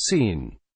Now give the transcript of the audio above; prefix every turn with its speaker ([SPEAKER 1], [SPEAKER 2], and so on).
[SPEAKER 1] Scene.